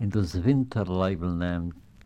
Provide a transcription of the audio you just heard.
in das Winterleibel nehmt,